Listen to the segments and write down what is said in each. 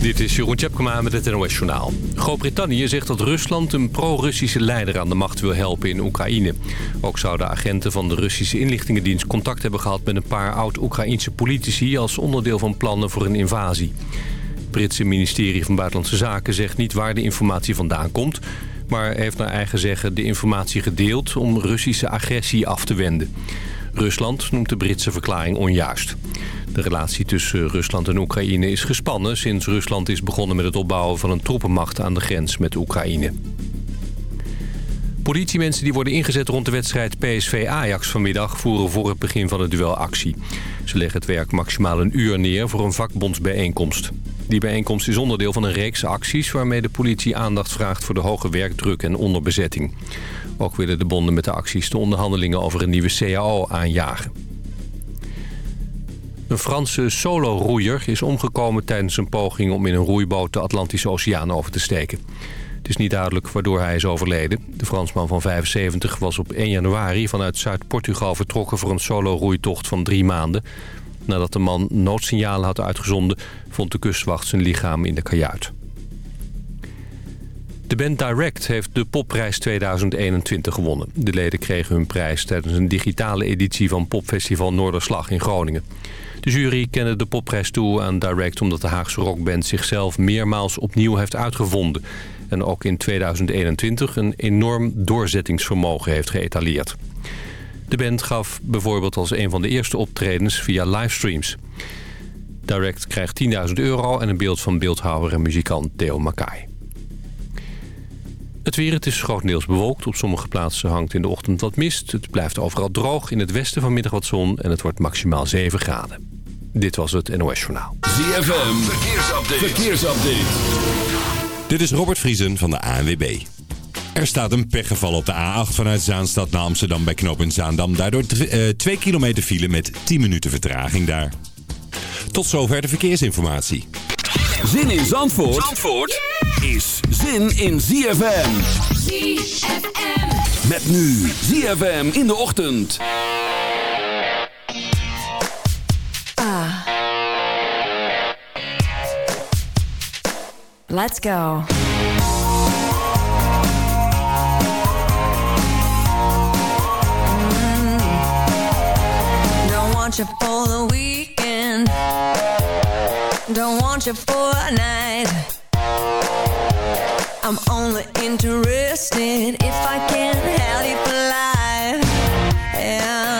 Dit is Jeroen Tjepkema met het NOS Journaal. Groot-Brittannië zegt dat Rusland een pro-Russische leider aan de macht wil helpen in Oekraïne. Ook zouden agenten van de Russische inlichtingendienst contact hebben gehad... met een paar oud-Oekraïnse politici als onderdeel van plannen voor een invasie. Het Britse ministerie van Buitenlandse Zaken zegt niet waar de informatie vandaan komt... maar heeft naar eigen zeggen de informatie gedeeld om Russische agressie af te wenden. Rusland noemt de Britse verklaring onjuist. De relatie tussen Rusland en Oekraïne is gespannen... sinds Rusland is begonnen met het opbouwen van een troepenmacht aan de grens met Oekraïne. Politiemensen die worden ingezet rond de wedstrijd PSV-Ajax vanmiddag... voeren voor het begin van het duel actie. Ze leggen het werk maximaal een uur neer voor een vakbondsbijeenkomst. Die bijeenkomst is onderdeel van een reeks acties... waarmee de politie aandacht vraagt voor de hoge werkdruk en onderbezetting. Ook willen de bonden met de acties de onderhandelingen over een nieuwe CAO aanjagen. Een Franse solo-roeier is omgekomen tijdens een poging om in een roeiboot de Atlantische Oceaan over te steken. Het is niet duidelijk waardoor hij is overleden. De Fransman van 75 was op 1 januari vanuit Zuid-Portugal vertrokken voor een solo-roeitocht van drie maanden. Nadat de man noodsignalen had uitgezonden, vond de kustwacht zijn lichaam in de kajuit. De band Direct heeft de popprijs 2021 gewonnen. De leden kregen hun prijs tijdens een digitale editie van popfestival Noorderslag in Groningen. De jury kende de popprijs toe aan Direct omdat de Haagse rockband zichzelf meermaals opnieuw heeft uitgevonden. En ook in 2021 een enorm doorzettingsvermogen heeft geëtaleerd. De band gaf bijvoorbeeld als een van de eerste optredens via livestreams. Direct krijgt 10.000 euro en een beeld van beeldhouwer en muzikant Theo Makai. Het weer, het is grotendeels bewolkt. Op sommige plaatsen hangt in de ochtend wat mist. Het blijft overal droog. In het westen vanmiddag wat zon en het wordt maximaal 7 graden. Dit was het NOS Journaal. ZFM, verkeersupdate. verkeersupdate. Dit is Robert Vriesen van de ANWB. Er staat een pechgeval op de A8 vanuit Zaanstad naar Amsterdam bij knooppunt Zaandam. Daardoor 2 uh, kilometer file met 10 minuten vertraging daar. Tot zover de verkeersinformatie. Zin in Zandvoort, Zandvoort is zin in ZFM. ZFM. Met nu ZFM in de ochtend. Ah. Let's go. Mm. Don't want you for the weekend. Don't want you for a night. I'm only interested if I can have you life. Yeah.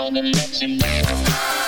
on and let him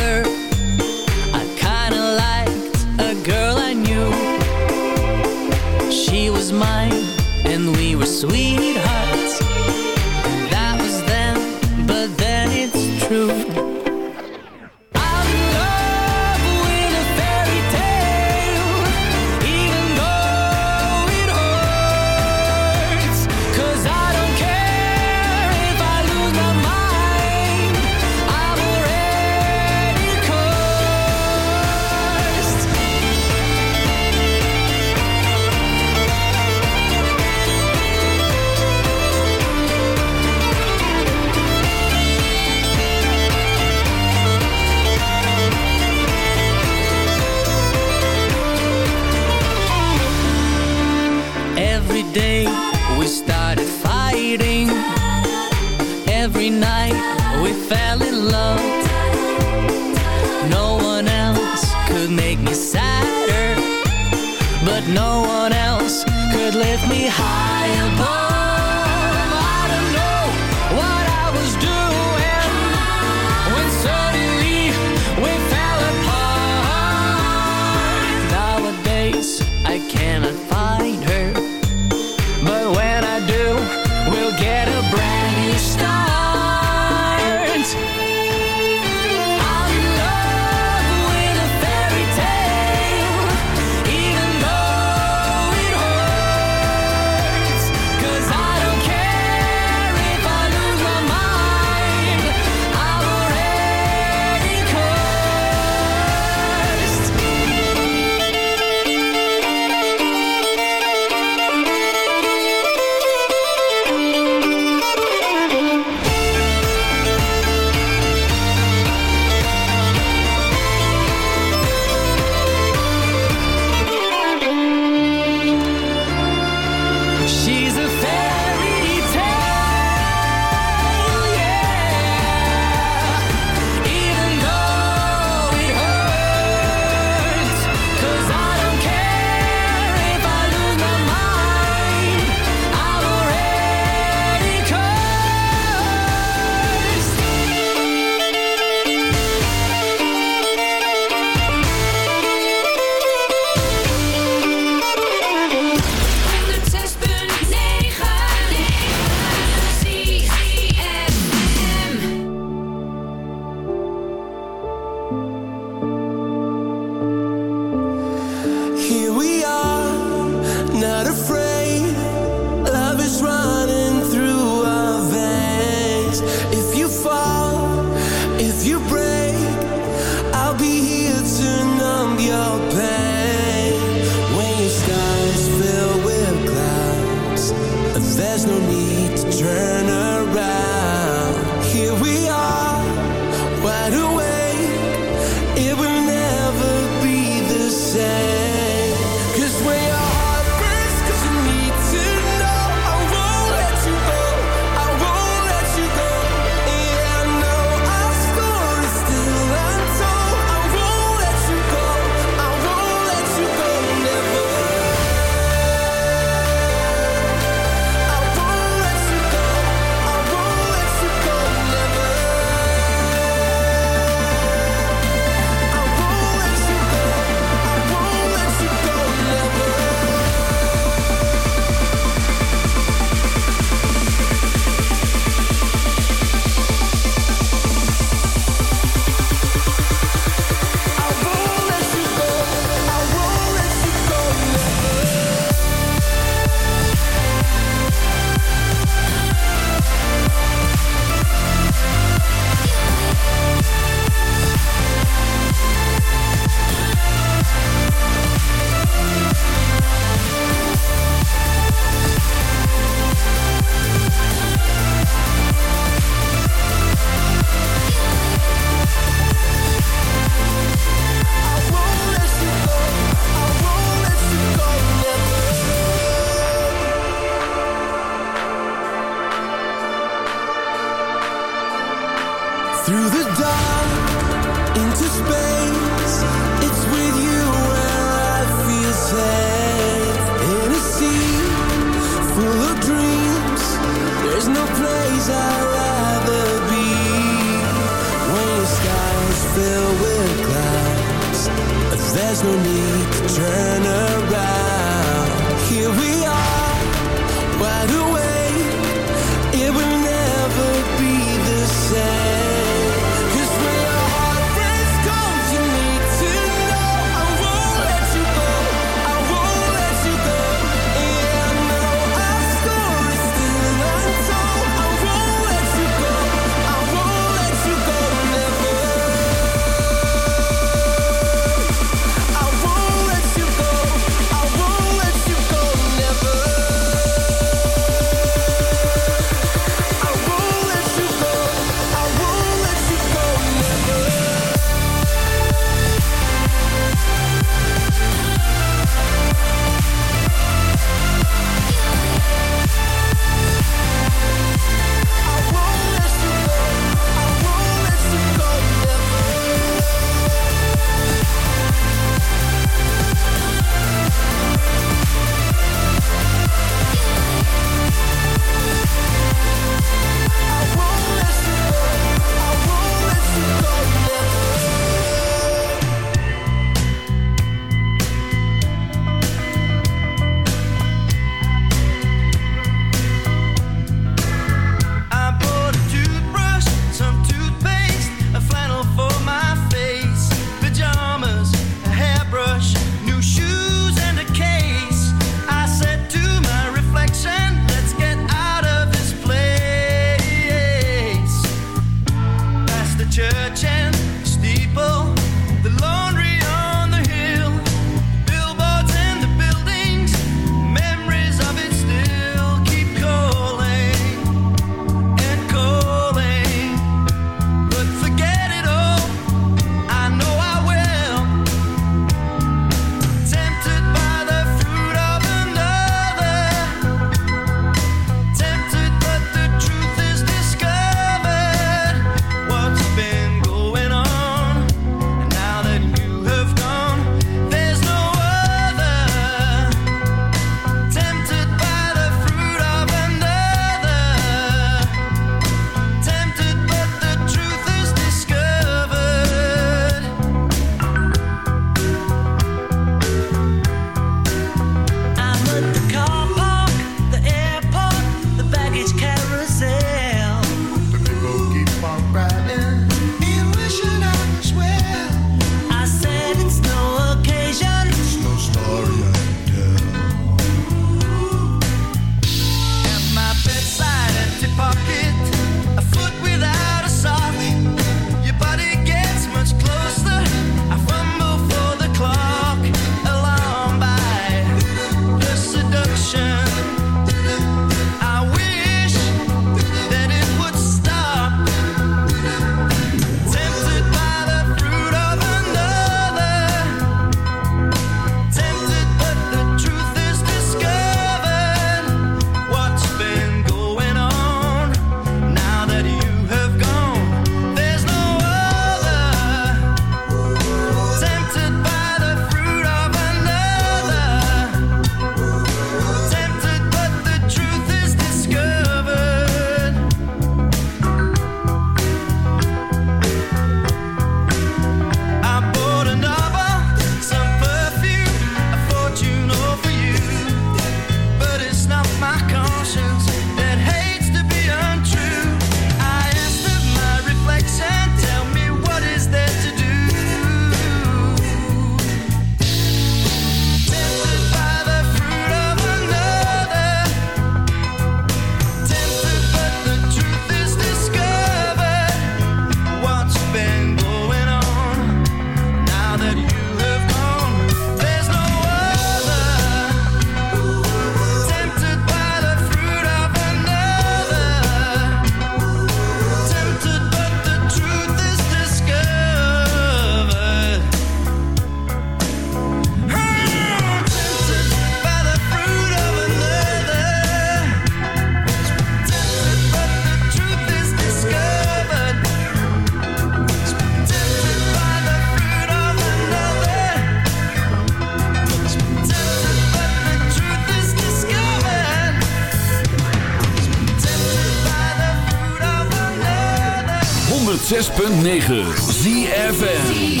ZFM.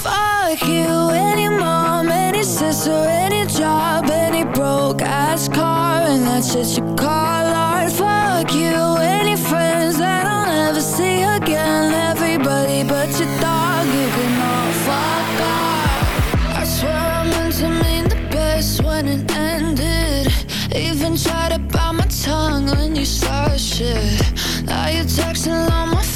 Fuck you, any mom, any sister, any job, any broke ass car, and that's just you call art. Fuck you, any friends that I'll never see again. Everybody but your dog, you can all fuck off. I swear I meant to mean the best when it ended. Even tried to bite my tongue when you started shit. Now you're texting all my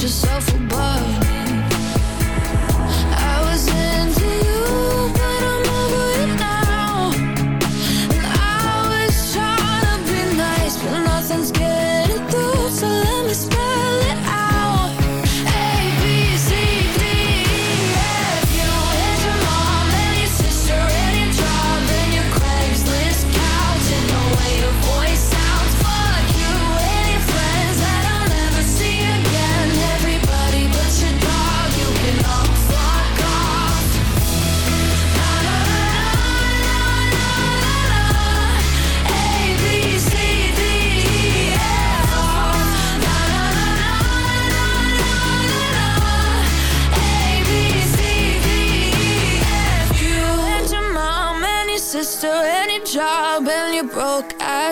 just so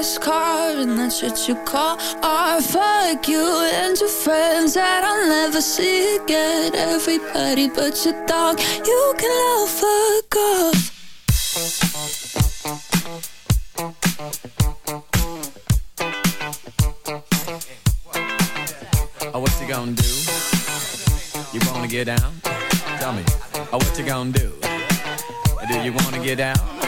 ass car and that's what you call art. Fuck you and your friends that I'll never see again. Everybody but your dog, you can all fuck off. Oh, what you gonna do? You wanna get down? Tell me. Oh, what you gonna do? Do you wanna get down?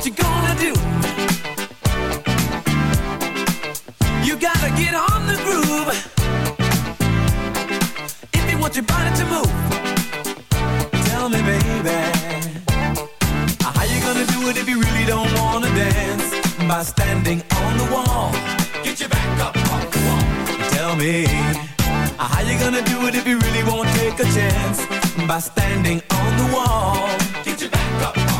what you gonna do? You gotta get on the groove. If you want your body to move, tell me, baby. How you gonna do it if you really don't wanna dance? By standing on the wall. Get your back up. Tell me, how you gonna do it if you really won't take a chance? By standing on the wall. Get your back up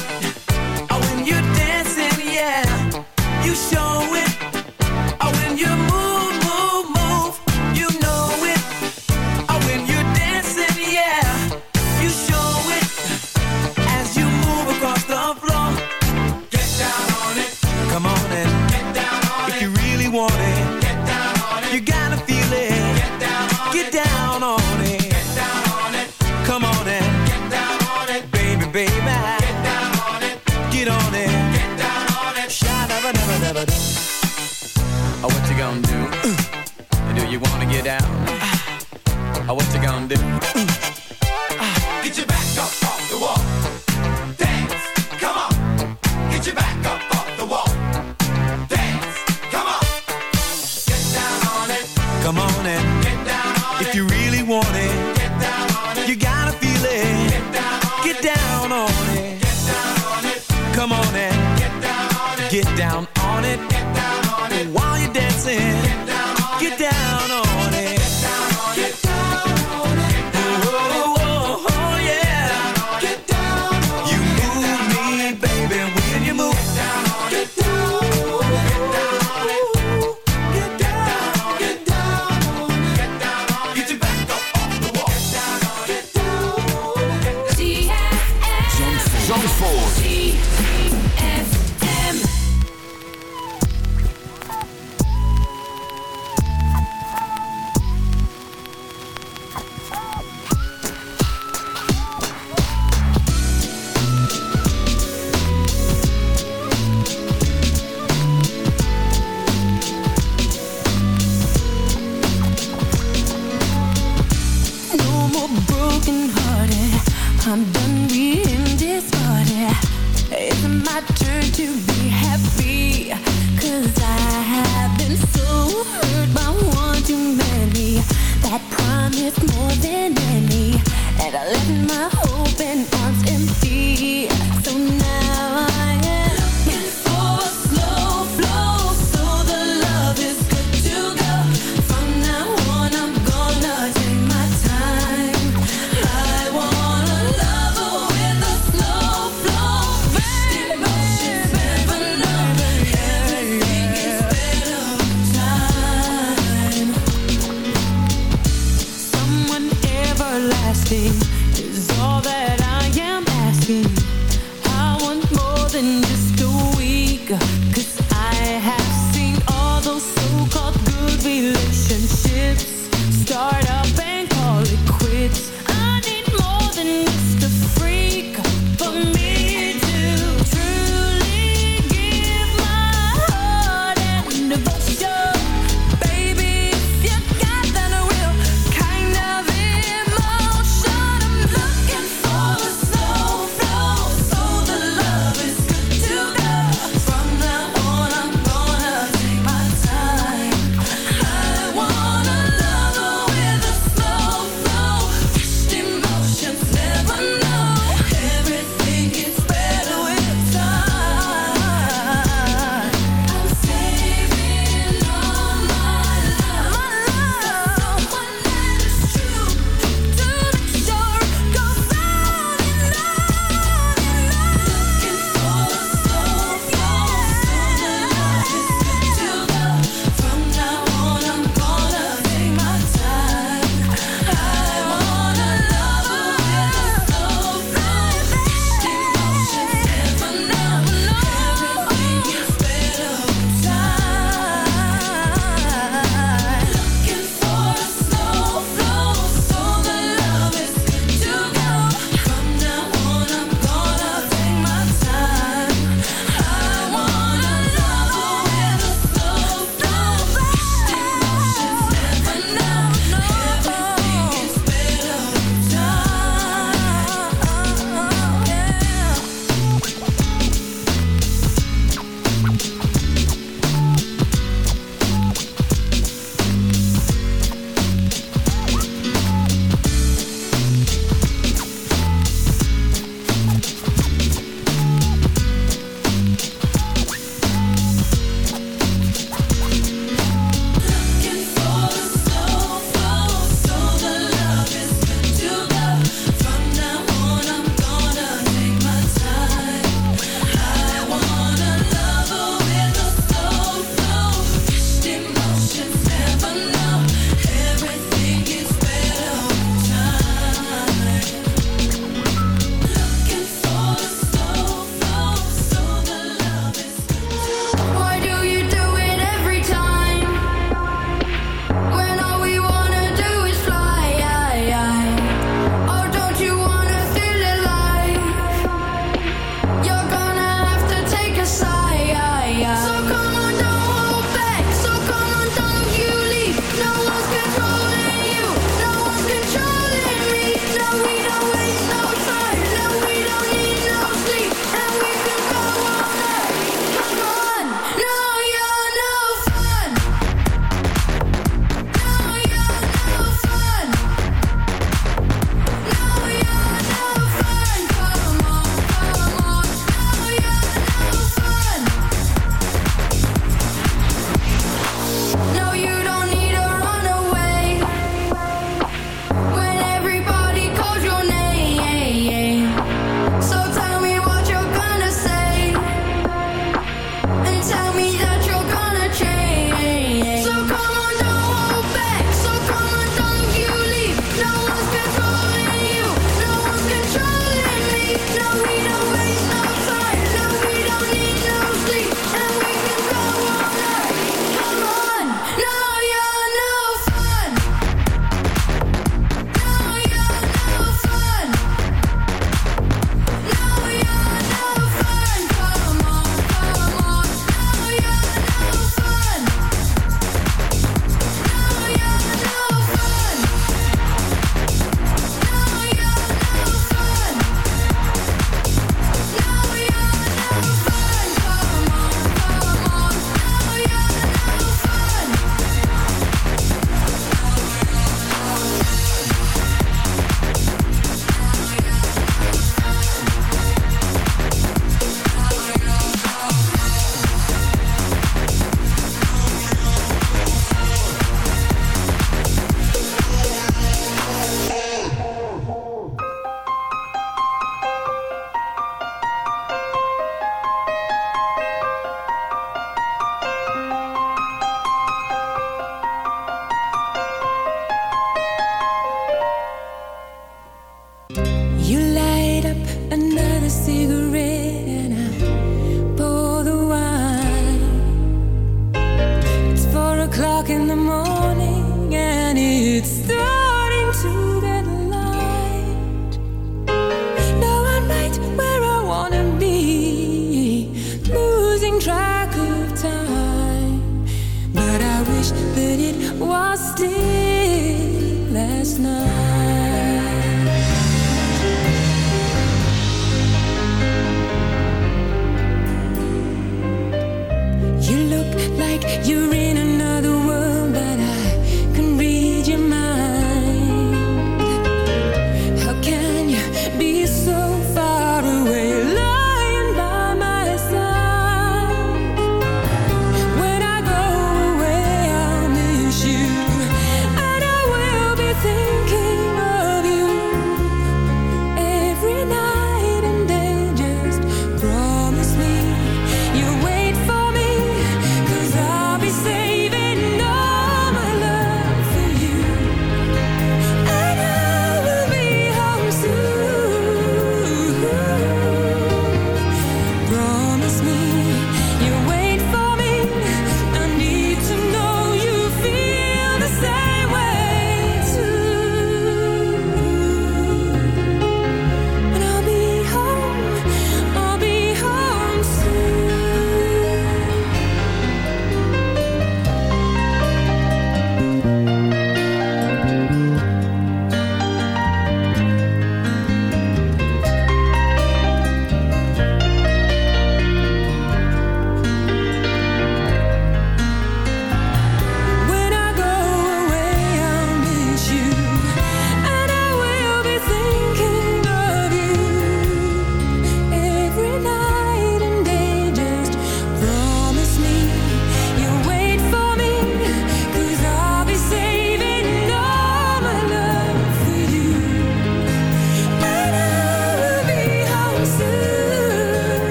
you show it.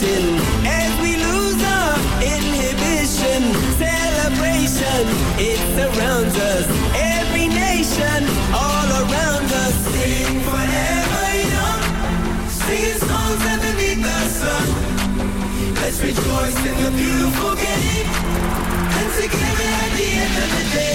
mountain as we lose our inhibition. Celebration, it surrounds us. Every nation, all around us. Sing forever young, singing songs underneath the sun. Let's rejoice in the beautiful game, and together at the end of the day.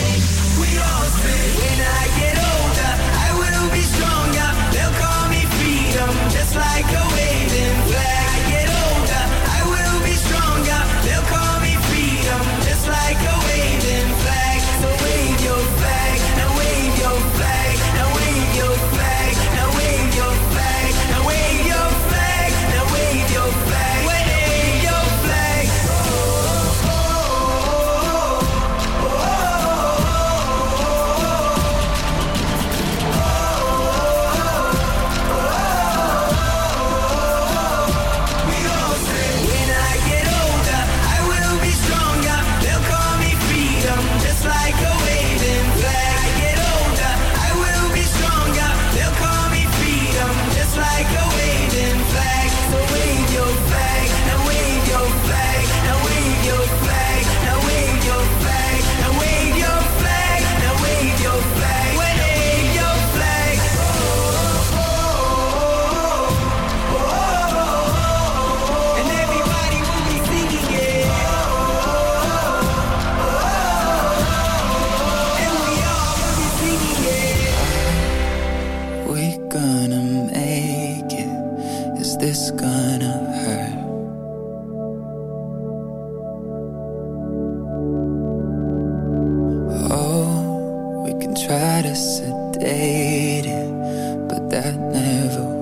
Try to sedate it, but that never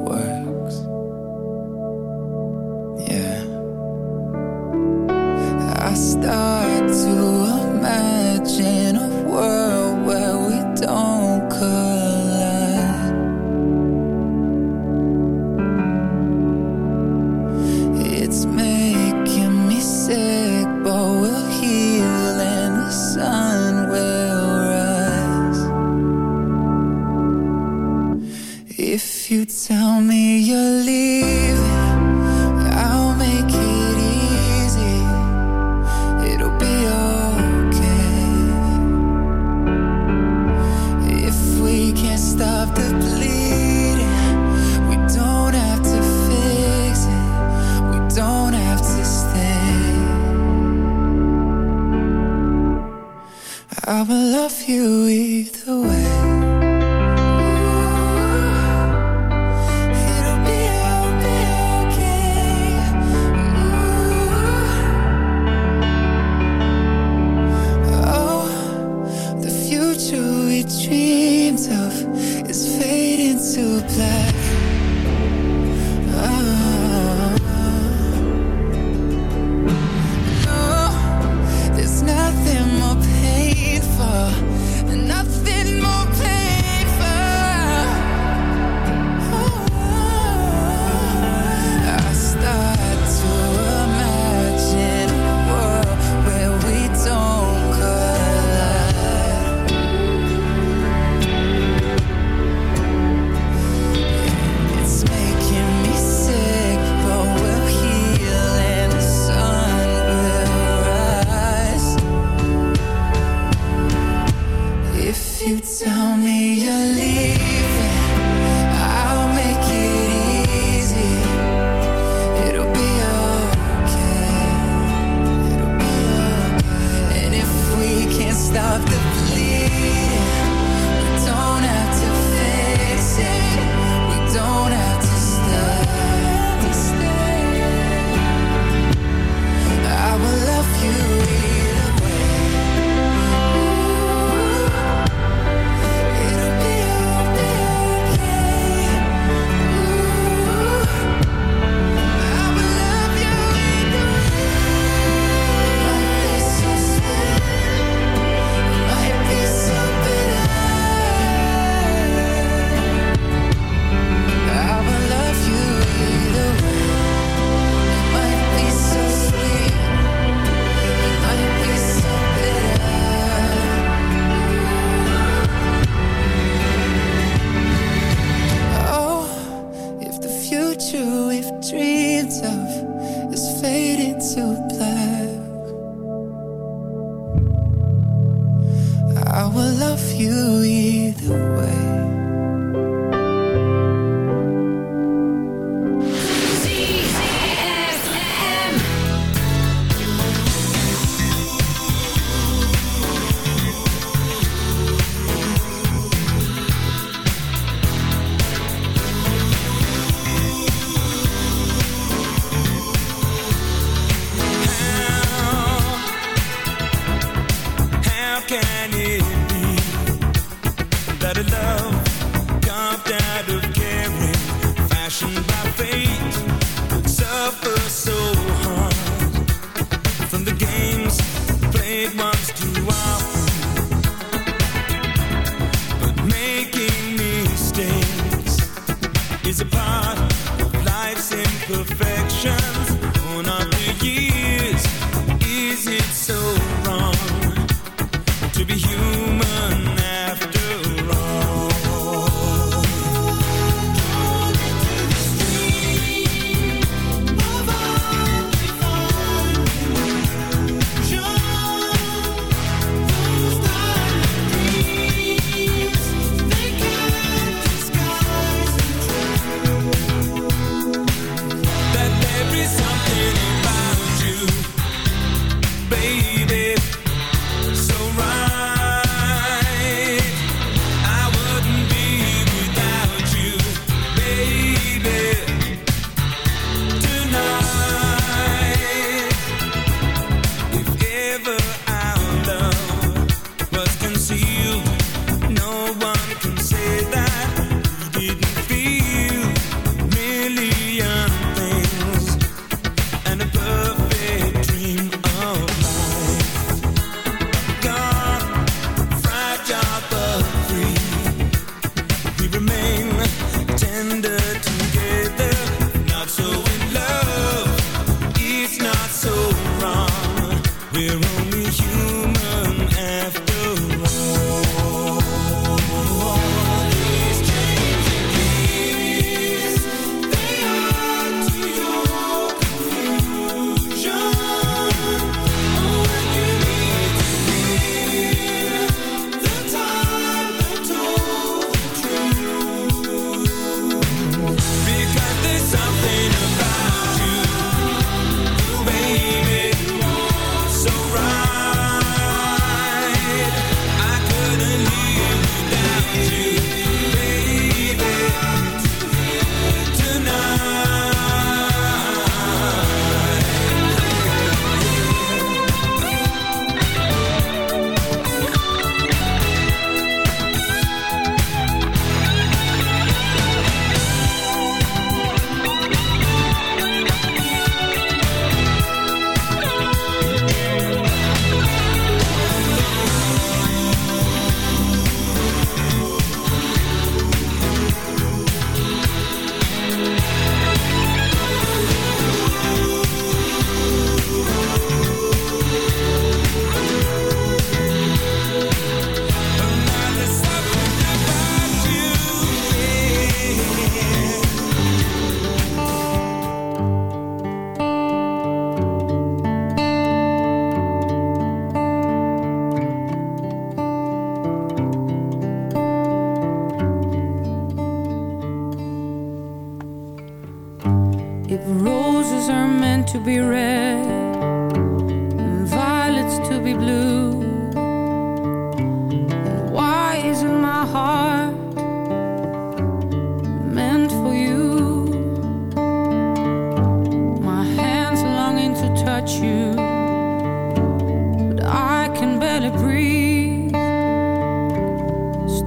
barely breathe.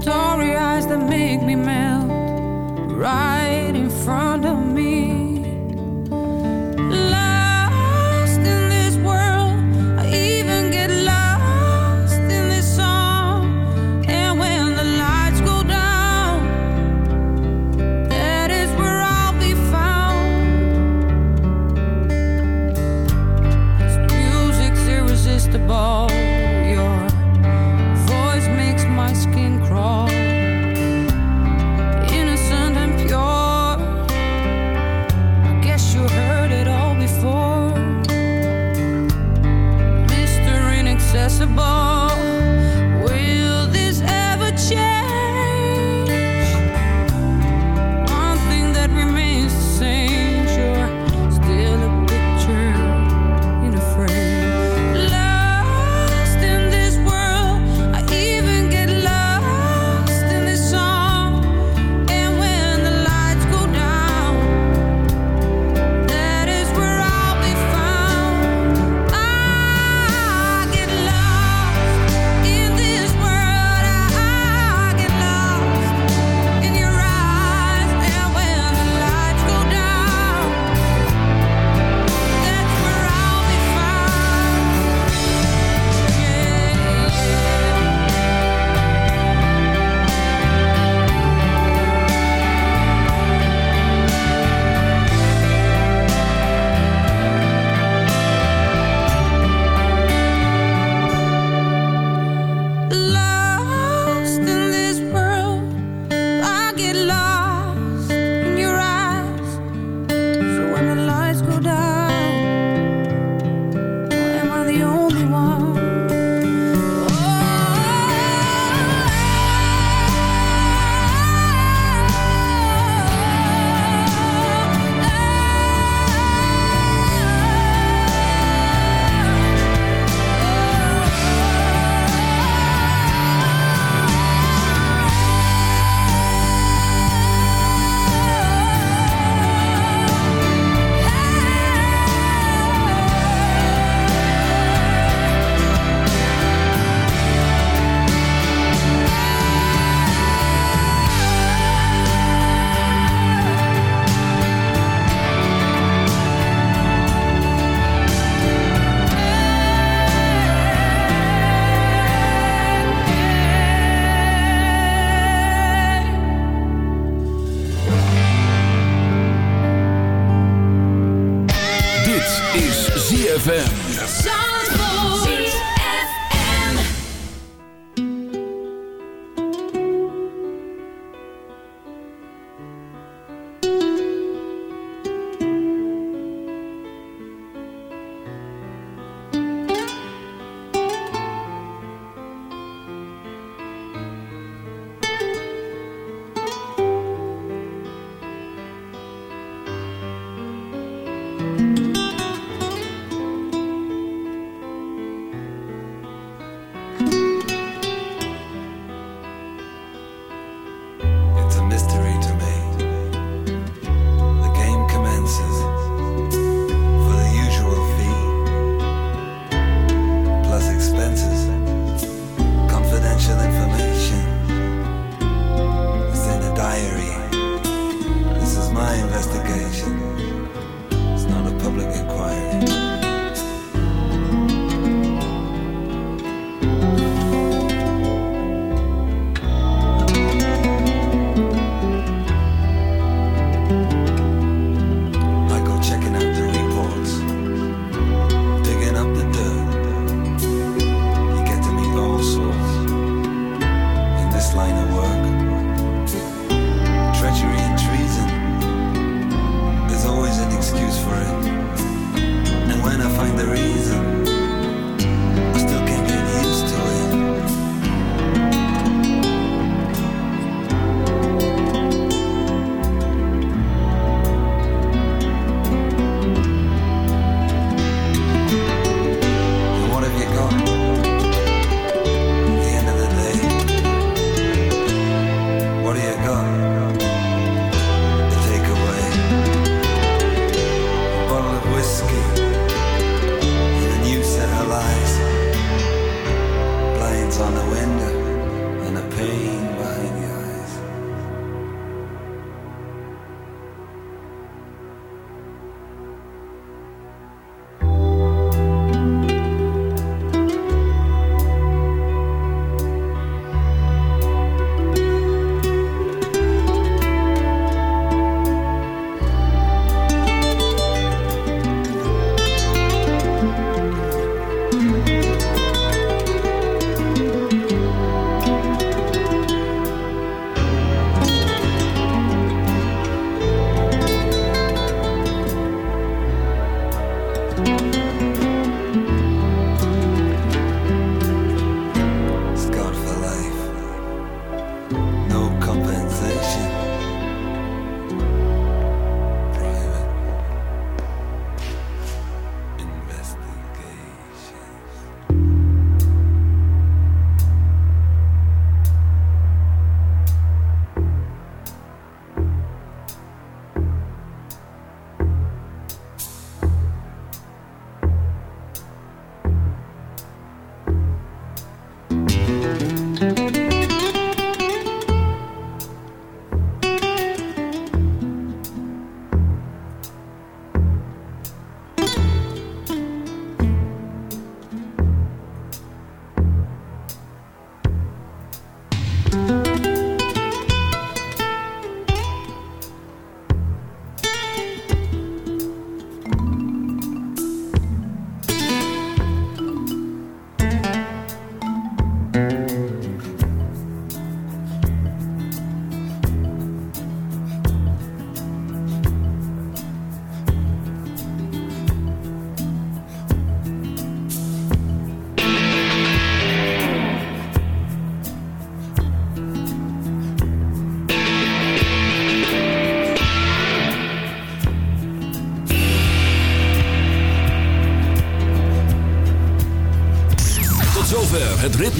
Story eyes that make me melt right